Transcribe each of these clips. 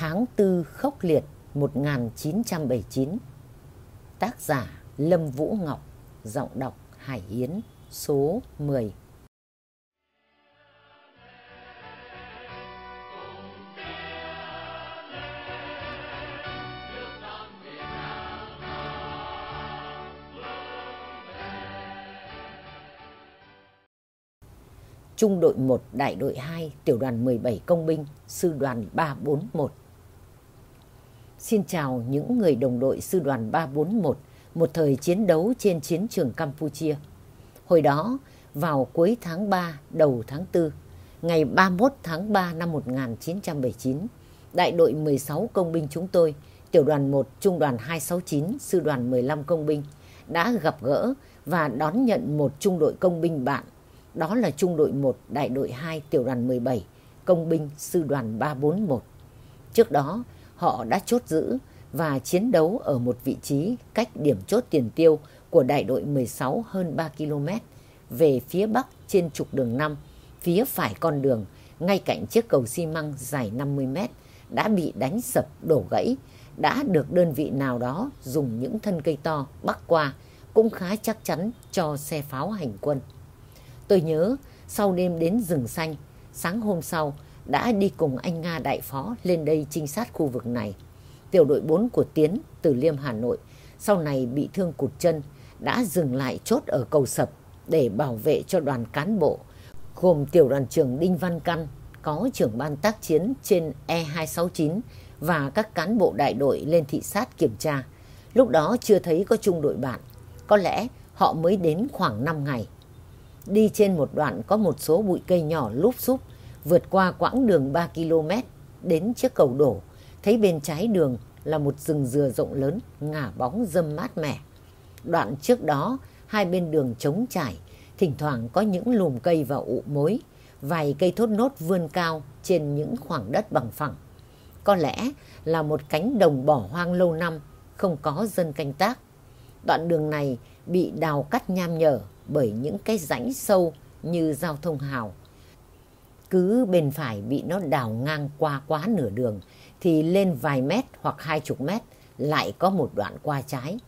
Tháng Tư Khốc Liệt 1979 Tác giả Lâm Vũ Ngọc, Giọng đọc Hải Yến, Số 10 Trung đội 1 Đại đội 2 Tiểu đoàn 17 Công binh, Sư đoàn 341 Xin chào những người đồng đội Sư đoàn 341 một thời chiến đấu trên chiến trường Campuchia. Hồi đó, vào cuối tháng 3, đầu tháng 4, ngày 31 tháng 3 năm 1979, đại đội 16 công binh chúng tôi, tiểu đoàn 1, trung đoàn 269, sư đoàn 15 công binh, đã gặp gỡ và đón nhận một trung đội công binh bạn đó là trung đội 1, đại đội 2, tiểu đoàn 17, công binh sư đoàn 341. Trước đó, họ đã chốt giữ và chiến đấu ở một vị trí cách điểm chốt tiền tiêu của đại đội 16 hơn 3 km về phía bắc trên trục đường 5, phía phải con đường, ngay cạnh chiếc cầu xi măng dài 50 m đã bị đánh sập đổ gãy, đã được đơn vị nào đó dùng những thân cây to bắc qua cũng khá chắc chắn cho xe pháo hành quân. Tôi nhớ sau đêm đến rừng xanh, sáng hôm sau đã đi cùng anh Nga đại phó lên đây trinh sát khu vực này. Tiểu đội 4 của Tiến từ Liêm Hà Nội sau này bị thương cụt chân đã dừng lại chốt ở cầu sập để bảo vệ cho đoàn cán bộ gồm tiểu đoàn trưởng Đinh Văn Căn có trưởng ban tác chiến trên E269 và các cán bộ đại đội lên thị sát kiểm tra. Lúc đó chưa thấy có trung đội bạn, có lẽ họ mới đến khoảng 5 ngày. Đi trên một đoạn có một số bụi cây nhỏ lúp xúp, vượt qua quãng đường 3 km đến chiếc cầu đổ, thấy bên trái đường là một rừng dừa rộng lớn ngả bóng dâm mát mẻ. Đoạn trước đó, hai bên đường trống trải, thỉnh thoảng có những lùm cây và ụ mối, vài cây thốt nốt vươn cao trên những khoảng đất bằng phẳng. Có lẽ là một cánh đồng bỏ hoang lâu năm, không có dân canh tác. Đoạn đường này bị đào cắt nham nhở bởi những cái rãnh sâu như giao thông hào. Cứ bên phải bị nó đào ngang qua quá nửa đường thì lên vài mét hoặc hai chục mét lại có một đoạn qua trái.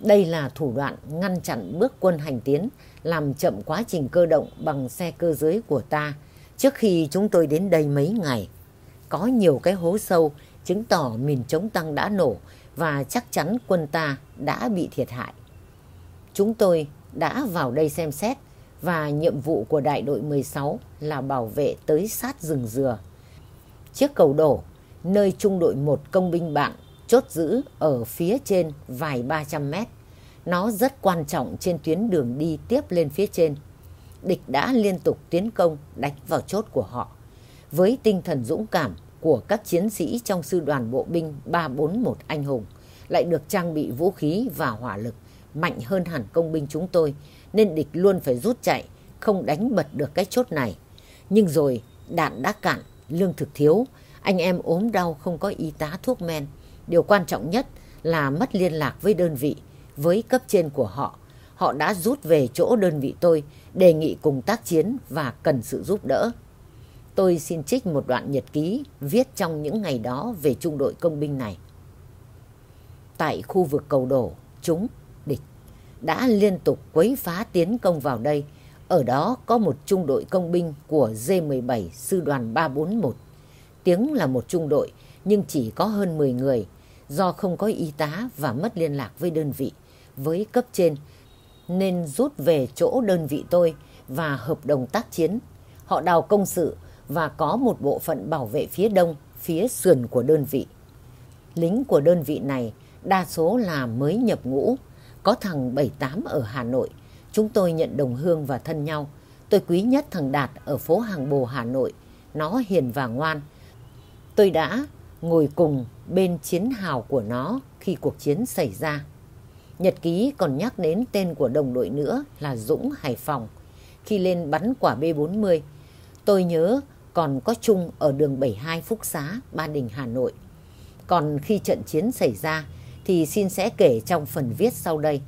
Đây là thủ đoạn ngăn chặn bước quân hành tiến, làm chậm quá trình cơ động bằng xe cơ giới của ta trước khi chúng tôi đến đây mấy ngày. Có nhiều cái hố sâu chứng tỏ miền chống tăng đã nổ và chắc chắn quân ta đã bị thiệt hại. Chúng tôi đã vào đây xem xét và nhiệm vụ của đại đội 16 là bảo vệ tới sát rừng dừa. Chiếc cầu đổ, nơi trung đội 1 công binh bạn chốt giữ ở phía trên vài ba trăm mét. Nó rất quan trọng trên tuyến đường đi tiếp lên phía trên. Địch đã liên tục tiến công đánh vào chốt của họ. Với tinh thần dũng cảm của các chiến sĩ trong sư đoàn bộ binh 341 anh hùng, lại được trang bị vũ khí và hỏa lực mạnh hơn hẳn công binh chúng tôi, nên địch luôn phải rút chạy, không đánh bật được cái chốt này. Nhưng rồi đạn đã cạn, lương thực thiếu, anh em ốm đau không có y tá thuốc men. Điều quan trọng nhất là mất liên lạc với đơn vị, với cấp trên của họ. Họ đã rút về chỗ đơn vị tôi, đề nghị cùng tác chiến và cần sự giúp đỡ. Tôi xin trích một đoạn nhật ký viết trong những ngày đó về trung đội công binh này. Tại khu vực cầu đổ, chúng đã liên tục quấy phá tiến công vào đây. Ở đó có một trung đội công binh của D-17 sư đoàn 341. Tiếng là một trung đội nhưng chỉ có hơn 10 người do không có y tá và mất liên lạc với đơn vị, với cấp trên nên rút về chỗ đơn vị tôi và hợp đồng tác chiến. Họ đào công sự và có một bộ phận bảo vệ phía đông, phía sườn của đơn vị. Lính của đơn vị này đa số là mới nhập ngũ có thằng 78 ở Hà Nội. Chúng tôi nhận đồng hương và thân nhau. Tôi quý nhất thằng Đạt ở phố Hàng Bồ Hà Nội. Nó hiền và ngoan. Tôi đã ngồi cùng bên chiến hào của nó khi cuộc chiến xảy ra. Nhật ký còn nhắc đến tên của đồng đội nữa là Dũng Hải Phòng. Khi lên bắn quả B-40, tôi nhớ còn có chung ở đường 72 Phúc Xá, Ba Đình, Hà Nội. Còn khi trận chiến xảy ra, thì xin sẽ kể trong phần viết sau đây.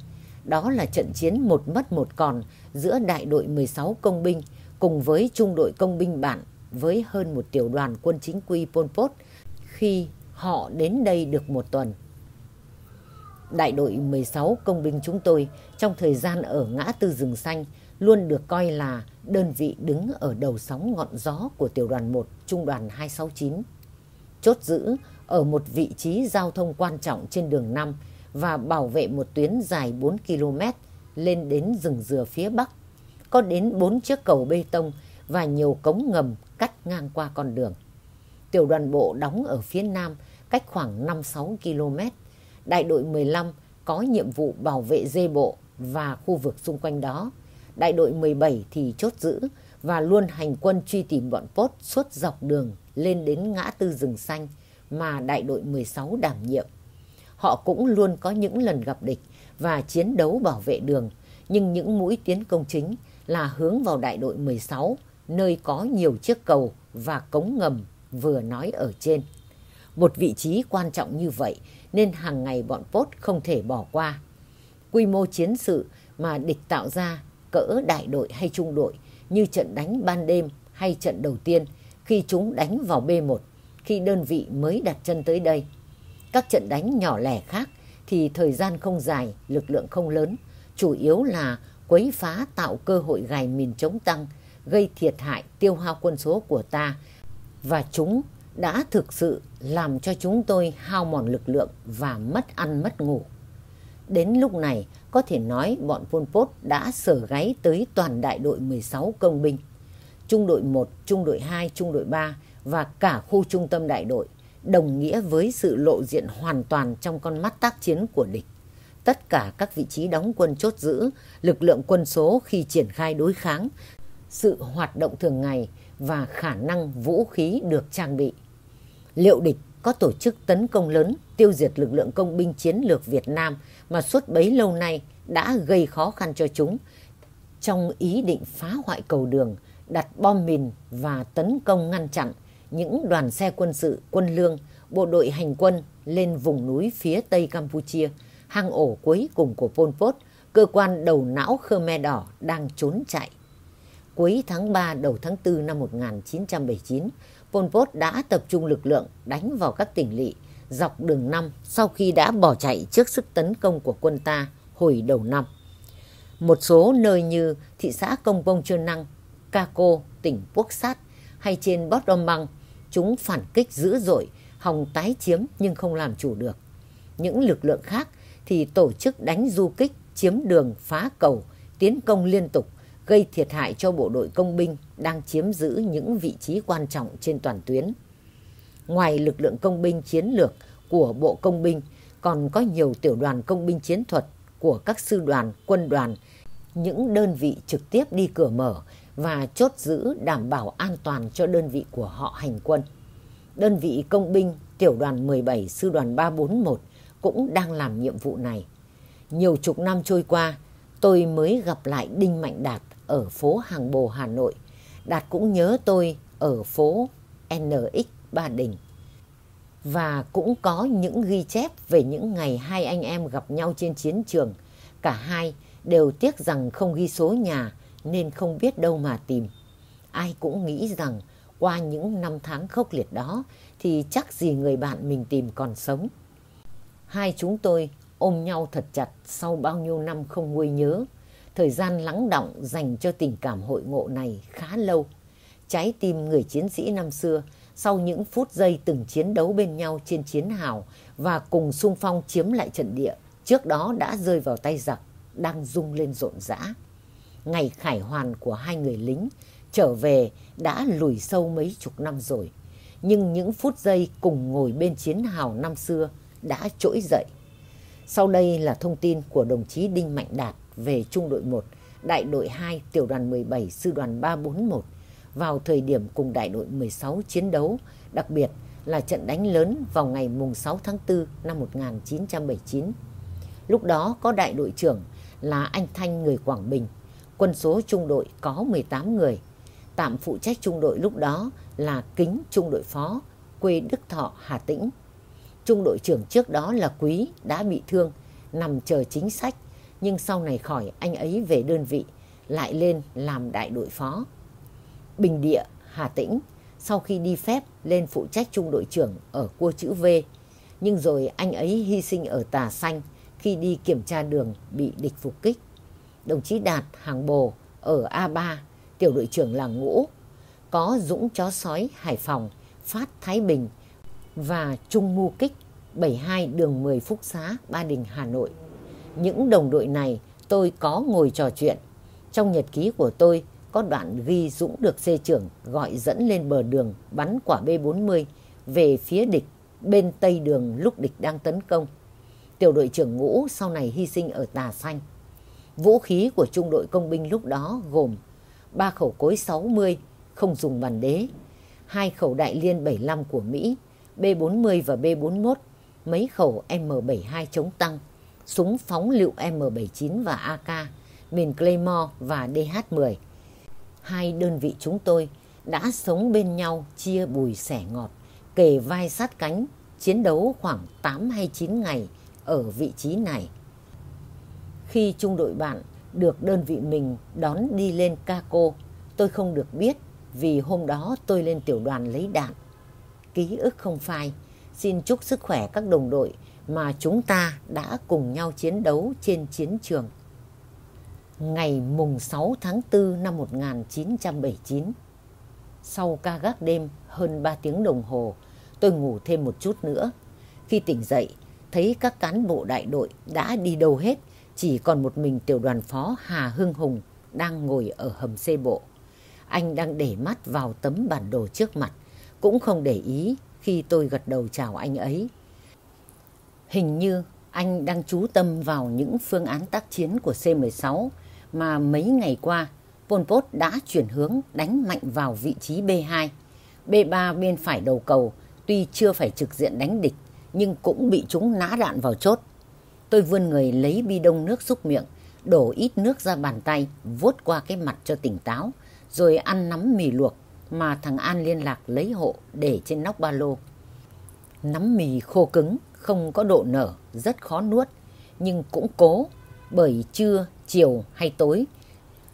Đó là trận chiến một mất một còn giữa đại đội 16 công binh cùng với trung đội công binh bản với hơn một tiểu đoàn quân chính quy Pol Pot khi họ đến đây được một tuần. Đại đội 16 công binh chúng tôi trong thời gian ở ngã tư rừng xanh luôn được coi là đơn vị đứng ở đầu sóng ngọn gió của tiểu đoàn 1 trung đoàn 269. Chốt giữ ở một vị trí giao thông quan trọng trên đường 5 và bảo vệ một tuyến dài 4 km lên đến rừng dừa phía bắc. Có đến 4 chiếc cầu bê tông và nhiều cống ngầm cắt ngang qua con đường. Tiểu đoàn bộ đóng ở phía nam cách khoảng 5-6 km. Đại đội 15 có nhiệm vụ bảo vệ dê bộ và khu vực xung quanh đó. Đại đội 17 thì chốt giữ và luôn hành quân truy tìm bọn Pốt suốt dọc đường lên đến ngã tư rừng xanh mà đại đội 16 đảm nhiệm. Họ cũng luôn có những lần gặp địch và chiến đấu bảo vệ đường, nhưng những mũi tiến công chính là hướng vào đại đội 16, nơi có nhiều chiếc cầu và cống ngầm vừa nói ở trên. Một vị trí quan trọng như vậy nên hàng ngày bọn Pốt không thể bỏ qua. Quy mô chiến sự mà địch tạo ra cỡ đại đội hay trung đội như trận đánh ban đêm hay trận đầu tiên khi chúng đánh vào B1 khi đơn vị mới đặt chân tới đây. Các trận đánh nhỏ lẻ khác thì thời gian không dài, lực lượng không lớn, chủ yếu là quấy phá tạo cơ hội gài mìn chống tăng, gây thiệt hại tiêu hao quân số của ta và chúng đã thực sự làm cho chúng tôi hao mòn lực lượng và mất ăn mất ngủ. Đến lúc này, có thể nói bọn Pol Pot đã sở gáy tới toàn đại đội 16 công binh. Trung đội 1, trung đội 2, trung đội 3 và cả khu trung tâm đại đội đồng nghĩa với sự lộ diện hoàn toàn trong con mắt tác chiến của địch. Tất cả các vị trí đóng quân chốt giữ, lực lượng quân số khi triển khai đối kháng, sự hoạt động thường ngày và khả năng vũ khí được trang bị. Liệu địch có tổ chức tấn công lớn tiêu diệt lực lượng công binh chiến lược Việt Nam mà suốt bấy lâu nay đã gây khó khăn cho chúng trong ý định phá hoại cầu đường, đặt bom mìn và tấn công ngăn chặn những đoàn xe quân sự, quân lương, bộ đội hành quân lên vùng núi phía tây Campuchia, hang ổ cuối cùng của Pol Pot, cơ quan đầu não Khmer Đỏ đang trốn chạy. Cuối tháng 3 đầu tháng 4 năm 1979, Pol Pot đã tập trung lực lượng đánh vào các tỉnh lỵ dọc đường năm sau khi đã bỏ chạy trước sức tấn công của quân ta hồi đầu năm. Một số nơi như thị xã Công Bông Trơn Năng, Kako, tỉnh Quốc Sát hay trên Bót Đông Băng Chúng phản kích dữ dội, hòng tái chiếm nhưng không làm chủ được. Những lực lượng khác thì tổ chức đánh du kích, chiếm đường, phá cầu, tiến công liên tục, gây thiệt hại cho bộ đội công binh đang chiếm giữ những vị trí quan trọng trên toàn tuyến. Ngoài lực lượng công binh chiến lược của Bộ Công binh, còn có nhiều tiểu đoàn công binh chiến thuật của các sư đoàn, quân đoàn, những đơn vị trực tiếp đi cửa mở và chốt giữ đảm bảo an toàn cho đơn vị của họ hành quân. Đơn vị công binh tiểu đoàn 17 sư đoàn 341 cũng đang làm nhiệm vụ này. Nhiều chục năm trôi qua, tôi mới gặp lại Đinh Mạnh Đạt ở phố Hàng Bồ Hà Nội. Đạt cũng nhớ tôi ở phố NX Ba Đình. Và cũng có những ghi chép về những ngày hai anh em gặp nhau trên chiến trường. Cả hai đều tiếc rằng không ghi số nhà nên không biết đâu mà tìm. Ai cũng nghĩ rằng qua những năm tháng khốc liệt đó thì chắc gì người bạn mình tìm còn sống. Hai chúng tôi ôm nhau thật chặt sau bao nhiêu năm không nguôi nhớ. Thời gian lắng động dành cho tình cảm hội ngộ này khá lâu. Trái tim người chiến sĩ năm xưa sau những phút giây từng chiến đấu bên nhau trên chiến hào và cùng sung phong chiếm lại trận địa, trước đó đã rơi vào tay giặc, đang rung lên rộn rã ngày khải hoàn của hai người lính trở về đã lùi sâu mấy chục năm rồi. Nhưng những phút giây cùng ngồi bên chiến hào năm xưa đã trỗi dậy. Sau đây là thông tin của đồng chí Đinh Mạnh Đạt về Trung đội 1, Đại đội 2, Tiểu đoàn 17, Sư đoàn 341 vào thời điểm cùng Đại đội 16 chiến đấu, đặc biệt là trận đánh lớn vào ngày mùng 6 tháng 4 năm 1979. Lúc đó có đại đội trưởng là anh Thanh người Quảng Bình Quân số trung đội có 18 người. Tạm phụ trách trung đội lúc đó là Kính trung đội phó, quê Đức Thọ, Hà Tĩnh. Trung đội trưởng trước đó là Quý đã bị thương, nằm chờ chính sách, nhưng sau này khỏi anh ấy về đơn vị, lại lên làm đại đội phó. Bình Địa, Hà Tĩnh, sau khi đi phép lên phụ trách trung đội trưởng ở cua chữ V. Nhưng rồi anh ấy hy sinh ở Tà Xanh khi đi kiểm tra đường bị địch phục kích. Đồng chí Đạt Hàng Bồ ở A3, tiểu đội trưởng là Ngũ, có Dũng Chó Sói Hải Phòng, Phát Thái Bình và Trung Mu Kích 72 đường 10 Phúc Xá, Ba Đình, Hà Nội. Những đồng đội này tôi có ngồi trò chuyện. Trong nhật ký của tôi có đoạn ghi Dũng được xê trưởng gọi dẫn lên bờ đường bắn quả B-40 về phía địch bên tây đường lúc địch đang tấn công. Tiểu đội trưởng ngũ sau này hy sinh ở Tà Xanh. Vũ khí của trung đội công binh lúc đó gồm ba khẩu cối 60 không dùng bàn đế, hai khẩu đại liên 75 của Mỹ, B-40 và B-41, mấy khẩu M72 chống tăng, súng phóng lựu M79 và AK, mìn Claymore và DH-10. Hai đơn vị chúng tôi đã sống bên nhau chia bùi sẻ ngọt, kề vai sát cánh, chiến đấu khoảng 8 hay 9 ngày ở vị trí này. Khi trung đội bạn được đơn vị mình đón đi lên Caco, tôi không được biết vì hôm đó tôi lên tiểu đoàn lấy đạn. Ký ức không phai, xin chúc sức khỏe các đồng đội mà chúng ta đã cùng nhau chiến đấu trên chiến trường. Ngày mùng 6 tháng 4 năm 1979, sau ca gác đêm hơn 3 tiếng đồng hồ, tôi ngủ thêm một chút nữa. Khi tỉnh dậy, thấy các cán bộ đại đội đã đi đâu hết, chỉ còn một mình tiểu đoàn phó Hà Hưng Hùng đang ngồi ở hầm xe bộ. Anh đang để mắt vào tấm bản đồ trước mặt, cũng không để ý khi tôi gật đầu chào anh ấy. Hình như anh đang chú tâm vào những phương án tác chiến của C-16 mà mấy ngày qua Pol Pot đã chuyển hướng đánh mạnh vào vị trí B2. B3 bên phải đầu cầu tuy chưa phải trực diện đánh địch nhưng cũng bị chúng nã đạn vào chốt. Tôi vươn người lấy bi đông nước xúc miệng, đổ ít nước ra bàn tay, vuốt qua cái mặt cho tỉnh táo, rồi ăn nắm mì luộc mà thằng An liên lạc lấy hộ để trên nóc ba lô. Nắm mì khô cứng, không có độ nở, rất khó nuốt, nhưng cũng cố bởi trưa, chiều hay tối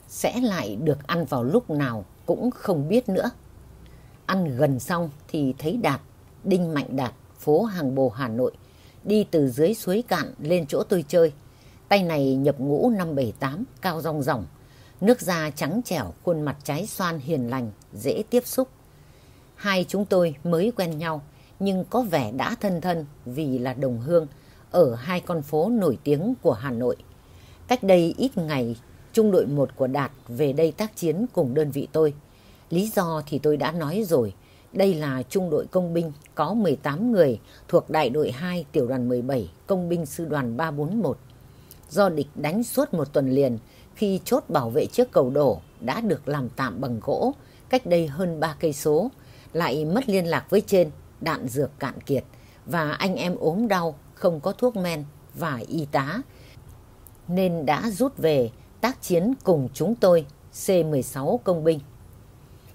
sẽ lại được ăn vào lúc nào cũng không biết nữa. Ăn gần xong thì thấy Đạt, Đinh Mạnh Đạt, phố Hàng Bồ Hà Nội, đi từ dưới suối cạn lên chỗ tôi chơi. Tay này nhập ngũ năm bảy tám cao rong ròng, nước da trắng trẻo, khuôn mặt trái xoan hiền lành, dễ tiếp xúc. Hai chúng tôi mới quen nhau, nhưng có vẻ đã thân thân vì là đồng hương ở hai con phố nổi tiếng của Hà Nội. Cách đây ít ngày, trung đội một của Đạt về đây tác chiến cùng đơn vị tôi. Lý do thì tôi đã nói rồi, đây là trung đội công binh có 18 người thuộc đại đội 2 tiểu đoàn 17 công binh sư đoàn 341. Do địch đánh suốt một tuần liền khi chốt bảo vệ trước cầu đổ đã được làm tạm bằng gỗ cách đây hơn 3 cây số, lại mất liên lạc với trên, đạn dược cạn kiệt và anh em ốm đau, không có thuốc men và y tá nên đã rút về tác chiến cùng chúng tôi C-16 công binh.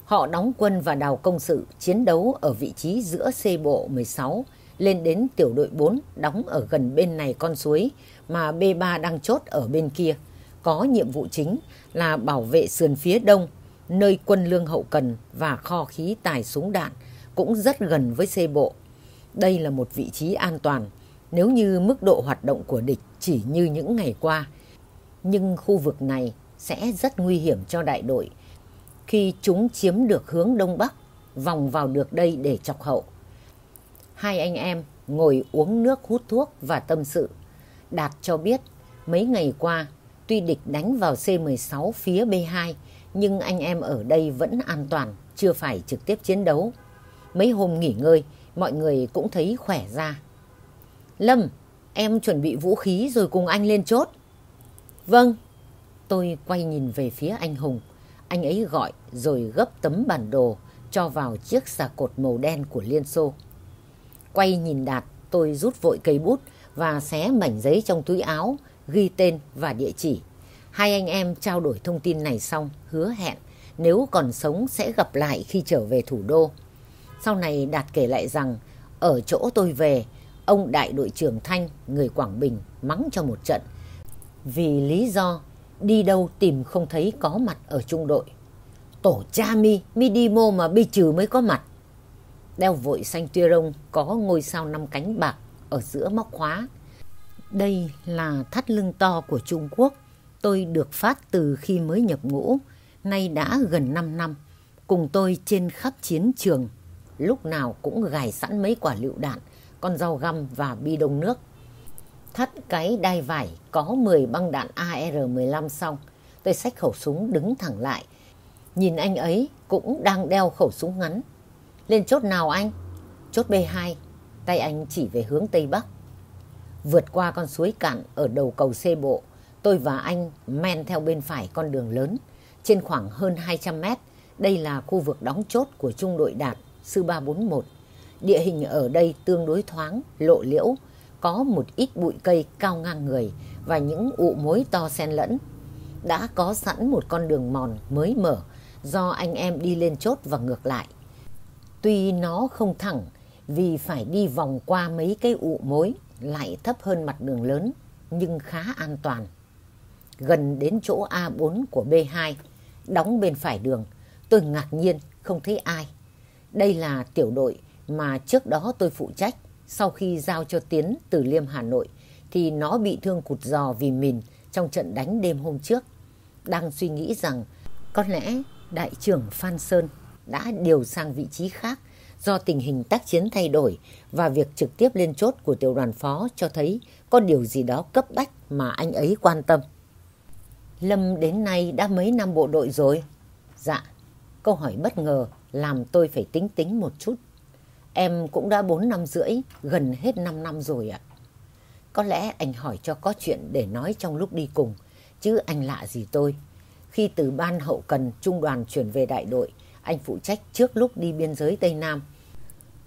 Họ đóng quân và đào công sự chiến đấu ở vị trí giữa C bộ 16 lên đến tiểu đội 4 đóng ở gần bên này con suối mà B3 đang chốt ở bên kia. Có nhiệm vụ chính là bảo vệ sườn phía đông, nơi quân lương hậu cần và kho khí tài súng đạn cũng rất gần với C bộ. Đây là một vị trí an toàn nếu như mức độ hoạt động của địch chỉ như những ngày qua. Nhưng khu vực này sẽ rất nguy hiểm cho đại đội khi chúng chiếm được hướng Đông Bắc, vòng vào được đây để chọc hậu. Hai anh em ngồi uống nước hút thuốc và tâm sự. Đạt cho biết mấy ngày qua tuy địch đánh vào C-16 phía B2 nhưng anh em ở đây vẫn an toàn, chưa phải trực tiếp chiến đấu. Mấy hôm nghỉ ngơi, mọi người cũng thấy khỏe ra. Lâm, em chuẩn bị vũ khí rồi cùng anh lên chốt. Vâng. Tôi quay nhìn về phía anh Hùng. Anh ấy gọi rồi gấp tấm bản đồ cho vào chiếc xà cột màu đen của Liên Xô. Quay nhìn Đạt, tôi rút vội cây bút và xé mảnh giấy trong túi áo, ghi tên và địa chỉ. Hai anh em trao đổi thông tin này xong, hứa hẹn nếu còn sống sẽ gặp lại khi trở về thủ đô. Sau này Đạt kể lại rằng ở chỗ tôi về, ông đại đội trưởng Thanh, người Quảng Bình, mắng cho một trận. Vì lý do đi đâu tìm không thấy có mặt ở trung đội. Tổ cha mi, mi đi mô mà bi trừ mới có mặt. Đeo vội xanh tia rông có ngôi sao năm cánh bạc ở giữa móc khóa. Đây là thắt lưng to của Trung Quốc. Tôi được phát từ khi mới nhập ngũ, nay đã gần 5 năm. Cùng tôi trên khắp chiến trường, lúc nào cũng gài sẵn mấy quả lựu đạn, con rau găm và bi đông nước. Thắt cái đai vải có 10 băng đạn AR-15 xong, tôi xách khẩu súng đứng thẳng lại. Nhìn anh ấy cũng đang đeo khẩu súng ngắn. Lên chốt nào anh? Chốt B2, tay anh chỉ về hướng Tây Bắc. Vượt qua con suối cạn ở đầu cầu xe bộ, tôi và anh men theo bên phải con đường lớn. Trên khoảng hơn 200 mét, đây là khu vực đóng chốt của trung đội đạt sư 341. Địa hình ở đây tương đối thoáng, lộ liễu, có một ít bụi cây cao ngang người và những ụ mối to xen lẫn. Đã có sẵn một con đường mòn mới mở do anh em đi lên chốt và ngược lại. Tuy nó không thẳng vì phải đi vòng qua mấy cây ụ mối lại thấp hơn mặt đường lớn nhưng khá an toàn. Gần đến chỗ A4 của B2, đóng bên phải đường, tôi ngạc nhiên không thấy ai. Đây là tiểu đội mà trước đó tôi phụ trách sau khi giao cho Tiến từ Liêm Hà Nội thì nó bị thương cụt giò vì mìn trong trận đánh đêm hôm trước. Đang suy nghĩ rằng có lẽ đại trưởng Phan Sơn đã điều sang vị trí khác do tình hình tác chiến thay đổi và việc trực tiếp lên chốt của tiểu đoàn phó cho thấy có điều gì đó cấp bách mà anh ấy quan tâm. Lâm đến nay đã mấy năm bộ đội rồi? Dạ, câu hỏi bất ngờ làm tôi phải tính tính một chút. Em cũng đã 4 năm rưỡi, gần hết 5 năm rồi ạ. Có lẽ anh hỏi cho có chuyện để nói trong lúc đi cùng, chứ anh lạ gì tôi. Khi từ ban hậu cần trung đoàn chuyển về đại đội, anh phụ trách trước lúc đi biên giới Tây Nam.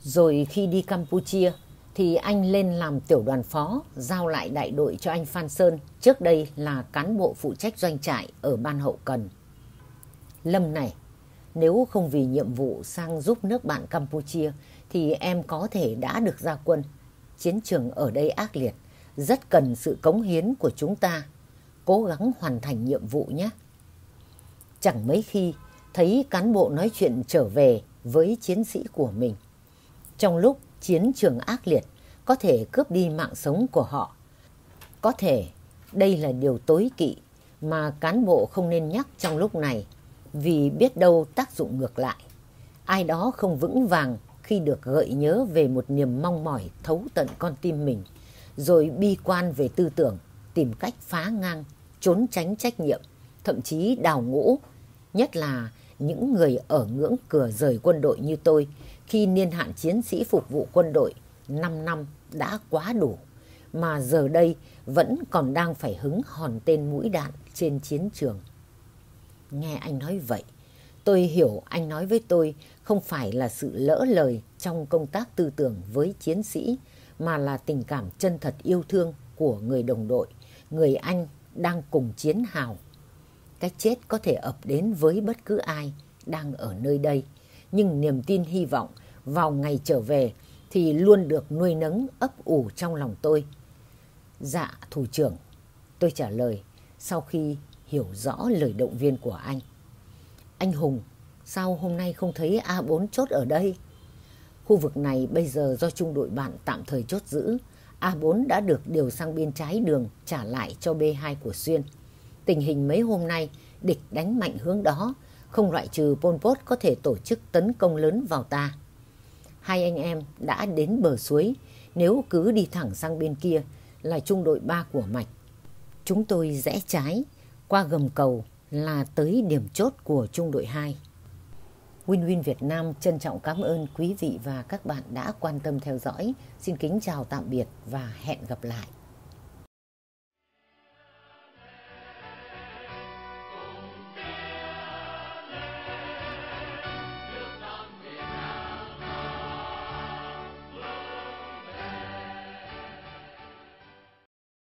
Rồi khi đi Campuchia thì anh lên làm tiểu đoàn phó, giao lại đại đội cho anh Phan Sơn, trước đây là cán bộ phụ trách doanh trại ở ban hậu cần. Lâm này, nếu không vì nhiệm vụ sang giúp nước bạn Campuchia thì em có thể đã được ra quân. Chiến trường ở đây ác liệt, rất cần sự cống hiến của chúng ta. Cố gắng hoàn thành nhiệm vụ nhé. Chẳng mấy khi thấy cán bộ nói chuyện trở về với chiến sĩ của mình. Trong lúc chiến trường ác liệt có thể cướp đi mạng sống của họ. Có thể đây là điều tối kỵ mà cán bộ không nên nhắc trong lúc này vì biết đâu tác dụng ngược lại. Ai đó không vững vàng khi được gợi nhớ về một niềm mong mỏi thấu tận con tim mình, rồi bi quan về tư tưởng, tìm cách phá ngang, trốn tránh trách nhiệm, thậm chí đào ngũ, nhất là những người ở ngưỡng cửa rời quân đội như tôi khi niên hạn chiến sĩ phục vụ quân đội 5 năm đã quá đủ, mà giờ đây vẫn còn đang phải hứng hòn tên mũi đạn trên chiến trường. Nghe anh nói vậy, tôi hiểu anh nói với tôi không phải là sự lỡ lời trong công tác tư tưởng với chiến sĩ, mà là tình cảm chân thật yêu thương của người đồng đội, người anh đang cùng chiến hào. Cái chết có thể ập đến với bất cứ ai đang ở nơi đây, nhưng niềm tin hy vọng vào ngày trở về thì luôn được nuôi nấng ấp ủ trong lòng tôi. Dạ, thủ trưởng, tôi trả lời sau khi hiểu rõ lời động viên của anh. Anh Hùng, sao hôm nay không thấy A4 chốt ở đây? Khu vực này bây giờ do trung đội bạn tạm thời chốt giữ. A4 đã được điều sang bên trái đường trả lại cho B2 của Xuyên. Tình hình mấy hôm nay, địch đánh mạnh hướng đó, không loại trừ Pol Pot có thể tổ chức tấn công lớn vào ta. Hai anh em đã đến bờ suối, nếu cứ đi thẳng sang bên kia là trung đội 3 của Mạch. Chúng tôi rẽ trái, qua gầm cầu là tới điểm chốt của trung đội 2. Win Win Việt Nam trân trọng cảm ơn quý vị và các bạn đã quan tâm theo dõi. Xin kính chào tạm biệt và hẹn gặp lại.